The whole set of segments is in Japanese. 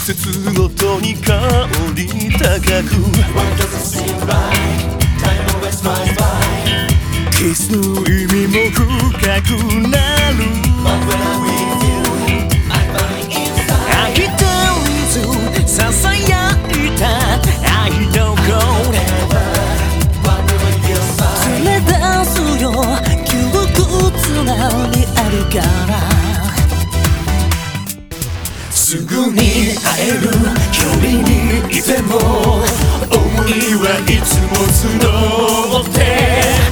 節ごとに香り高く。キスの意味も深くない。すぐに会える。距離にいても思いはいつも募って。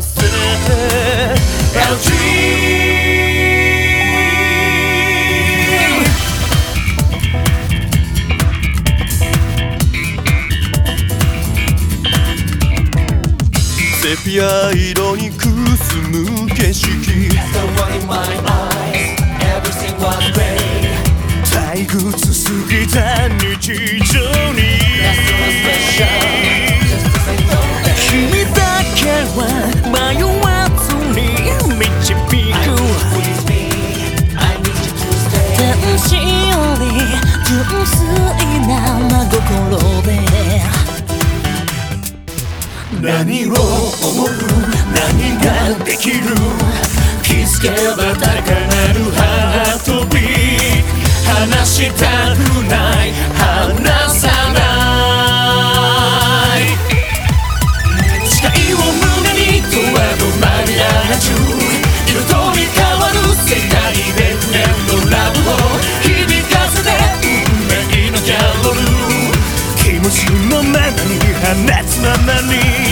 妬ませて I'll dream セピア色にくすむ景色退屈すぎた日常に。何を思う何ができる気づけば高鳴るハートビー話したくない話さない。誓いを胸に問わぬマリアージュ色とり変わる世界でフレンドラブを響かせて運命のギャロル。気持ちのままに放つままに。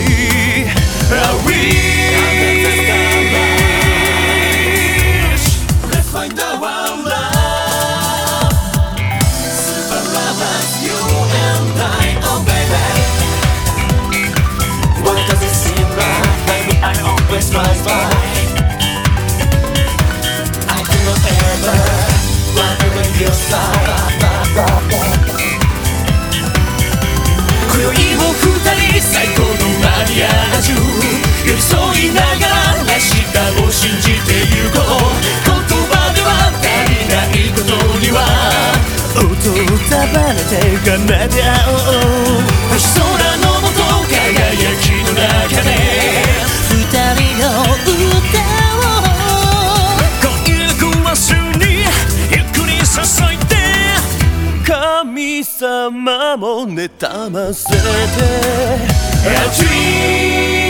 い音を束ねてでおう空のもと輝きの中で二人の歌を今夜にゆっくり注いで神様も妬ませて熱い